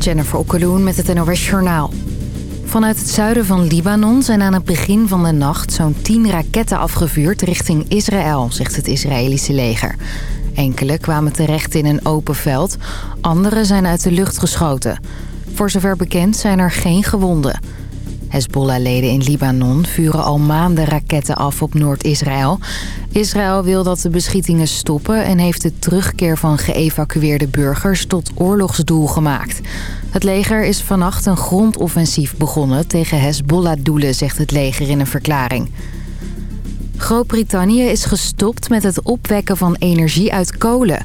Jennifer Okkeloen met het NOS Journaal. Vanuit het zuiden van Libanon zijn aan het begin van de nacht... zo'n tien raketten afgevuurd richting Israël, zegt het Israëlische leger. Enkele kwamen terecht in een open veld, andere zijn uit de lucht geschoten. Voor zover bekend zijn er geen gewonden... Hezbollah-leden in Libanon vuren al maanden raketten af op Noord-Israël. Israël wil dat de beschietingen stoppen... en heeft de terugkeer van geëvacueerde burgers tot oorlogsdoel gemaakt. Het leger is vannacht een grondoffensief begonnen tegen Hezbollah-doelen... zegt het leger in een verklaring. Groot-Brittannië is gestopt met het opwekken van energie uit kolen.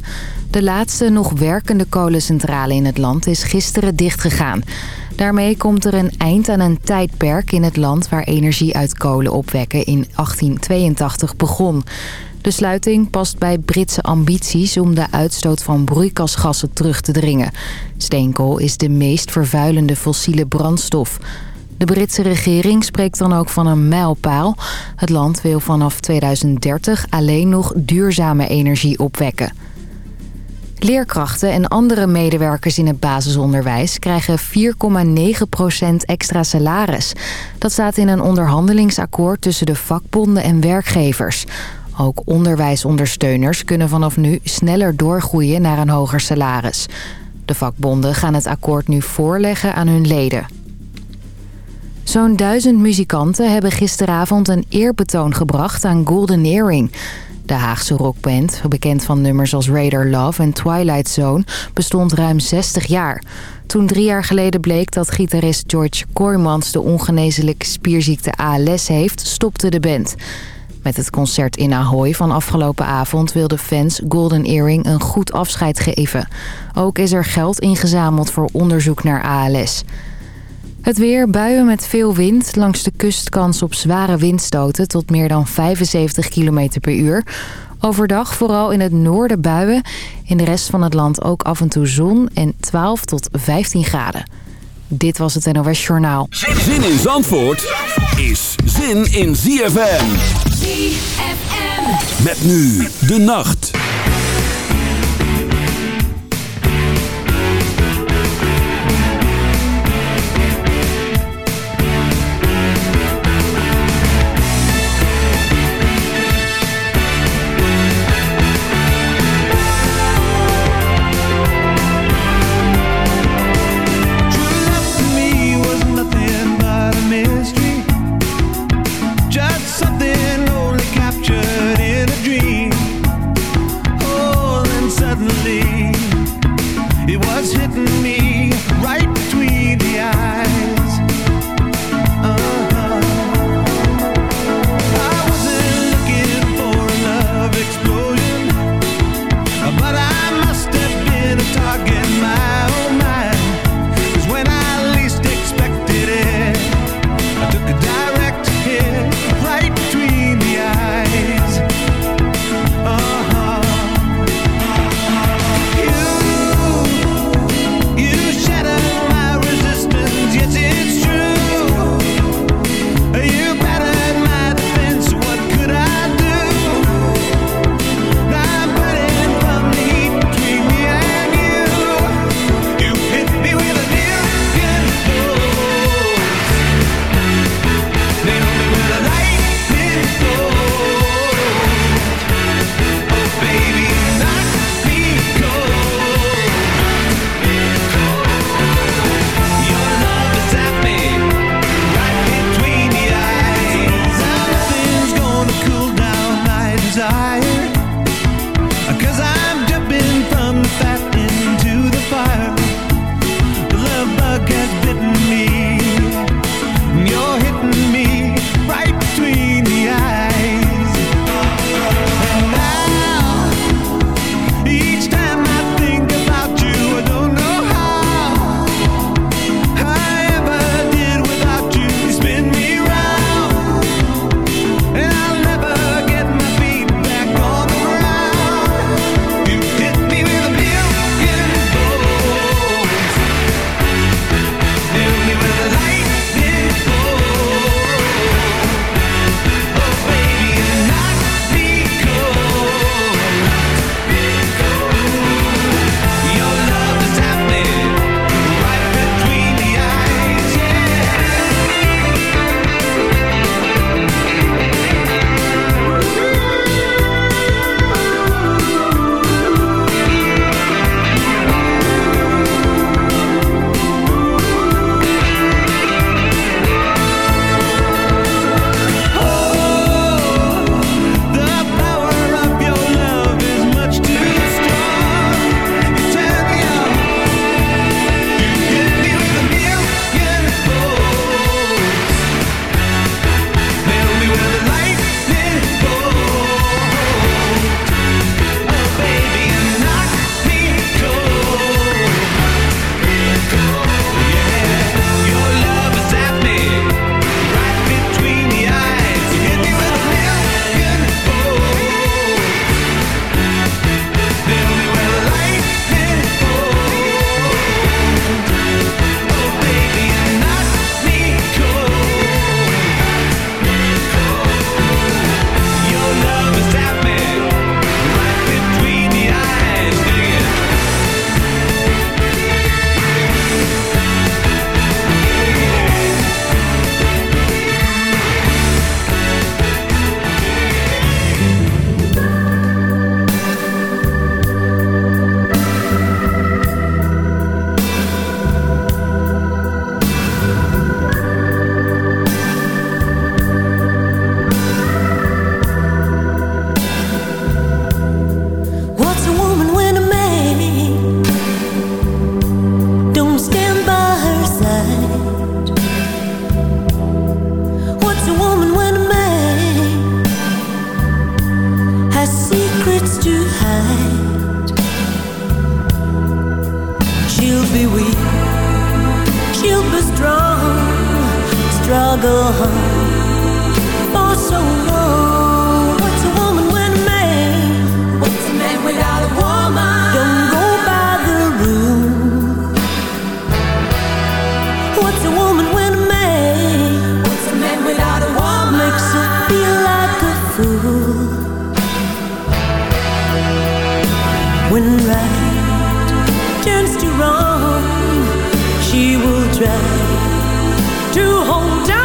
De laatste nog werkende kolencentrale in het land is gisteren dichtgegaan... Daarmee komt er een eind aan een tijdperk in het land... waar energie uit kolen opwekken in 1882 begon. De sluiting past bij Britse ambities om de uitstoot van broeikasgassen terug te dringen. Steenkool is de meest vervuilende fossiele brandstof. De Britse regering spreekt dan ook van een mijlpaal. Het land wil vanaf 2030 alleen nog duurzame energie opwekken. Leerkrachten en andere medewerkers in het basisonderwijs krijgen 4,9% extra salaris. Dat staat in een onderhandelingsakkoord tussen de vakbonden en werkgevers. Ook onderwijsondersteuners kunnen vanaf nu sneller doorgroeien naar een hoger salaris. De vakbonden gaan het akkoord nu voorleggen aan hun leden. Zo'n duizend muzikanten hebben gisteravond een eerbetoon gebracht aan Golden Earring... De Haagse rockband, bekend van nummers als Raider Love en Twilight Zone, bestond ruim 60 jaar. Toen drie jaar geleden bleek dat gitarist George Kooijmans de ongeneeslijke spierziekte ALS heeft, stopte de band. Met het concert in Ahoy van afgelopen avond wilden fans Golden Earring een goed afscheid geven. Ook is er geld ingezameld voor onderzoek naar ALS. Het weer, buien met veel wind. Langs de kust kans op zware windstoten tot meer dan 75 km per uur. Overdag vooral in het noorden buien. In de rest van het land ook af en toe zon en 12 tot 15 graden. Dit was het NOS Journaal. Zin in Zandvoort is zin in ZFM. ZFM. Met nu de nacht. Try to hold on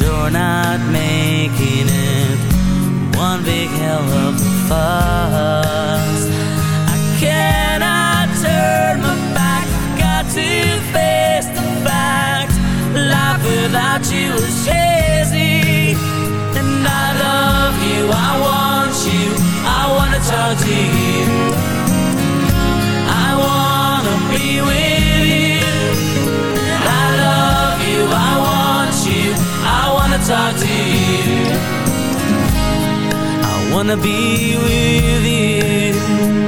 I'm sure not making it one big hell of a fuss. I cannot turn my back. Got to face the fact. Life without you is crazy. And I love you. I want you. I wanna talk to you. I wanna be with you. I wanna be with you.